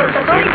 Por favor,